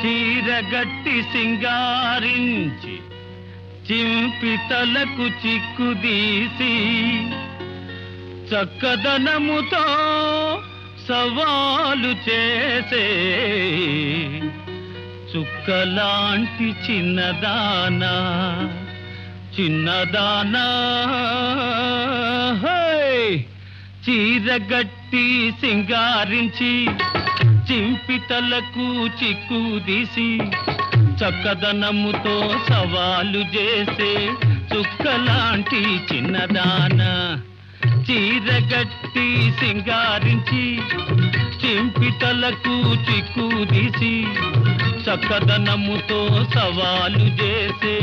చీరగట్టి సింగారించి చింపి తలకు చిక్కుదీసి చక్కదనముతో సవాలు చేసే చుక్కలాంటి చిన్నదానా చిన్నదానా హై! చీరగట్టి సింగారించి చింపితలకు చిక్కుదీసి చక్కదనముతో సవాలు చేసే చుక్కలాంటి చిన్నదాన. చీరగట్టి సింగారించి చింపితలకు చిక్కుదీసి చక్కదనముతో సవాలు చేసే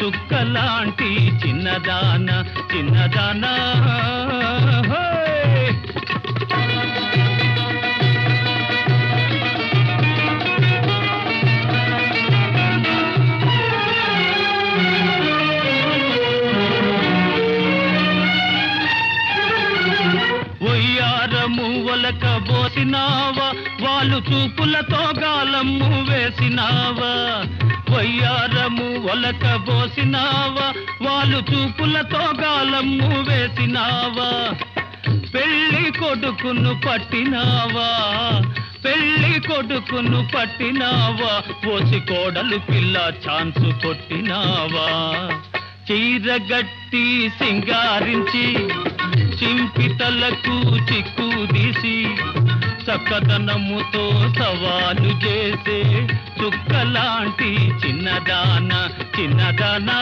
చుక్కలాంటి చిన్నదాన చిన్నదానా. ఒయ్యారము ఒలక బోసినావా వాళ్ళు చూపులతో గాలము వేసినావా? వయ్యారము ఒలక బోసినావా వాళ్ళు చూపులతో గాలము వేసినావా? పెళ్ళి కొడుకును పట్టినావా? పెళ్ళి కొడుకును పట్టినావా? పోసి కోడలు పిల్ల ఛాన్సు కొట్టినావా? చీరగట్టి సింగారించి చింపితలకు చిక్కుదీసి చక్కదనముతో సవాలు చేసే చుక్కలాంటి చిన్నదాన చిన్నదానా.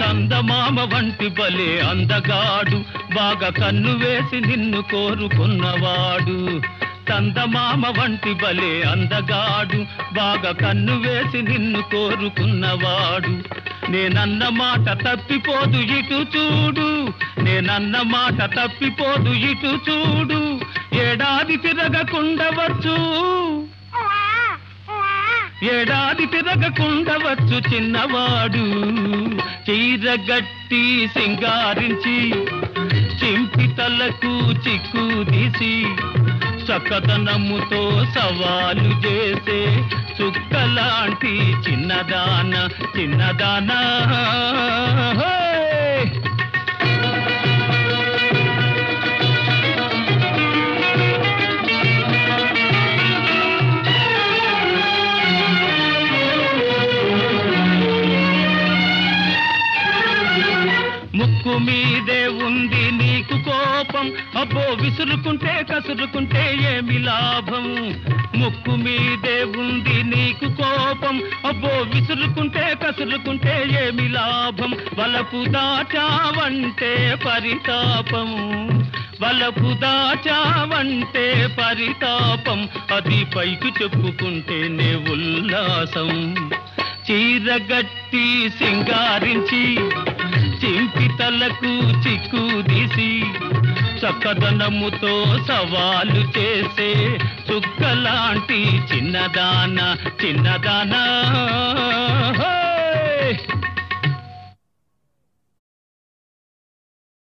చందమామ వంటి బలే అందగాడు బాగా కన్ను వేసి నిన్ను కోరుకున్నవాడు. చందమామ వంటి బలే అందగాడు. బాగా కన్ను వేసి నిన్ను కోరుకున్నవాడు. నేనన్న మాట తప్పిపోదు ఇటు చూడు. నేనన్న మాట తప్పిపోదు ఇటు చూడు. ఏడాది తిరగకుండవచ్చు ఏడాది తిరగకుండవచ్చు చిన్నవాడు. చీరగట్టి సింగారించి చింపి తలకు చిక్కుదీసి చక్కదనముతో సవాలు చేసే చుక్కలాంటి చిన్నదాన చిన్నదానా. ముక్కు మీదే ఉంది నీకు కోపం. అబ్బో విసురుకుంటే కసురుకుంటే ఏమి లాభం? ముక్కు మీదే ఉంది నీకు కోపం. అబ్బో విసురుకుంటే కసురుకుంటే ఏమి లాభం? వలపు దాచావంటే పరితాపం. వలపు దాచావంటే పరితాపం. అది పైకి చెప్పుకుంటేనే ఉల్లాసం. చీరగట్టి సింగారించి చింపి తలకు చిక్కుదీసి చక్కదనముతో సవాలు చేసే చుక్కలాంటి చిన్నదాన చిన్నదానా.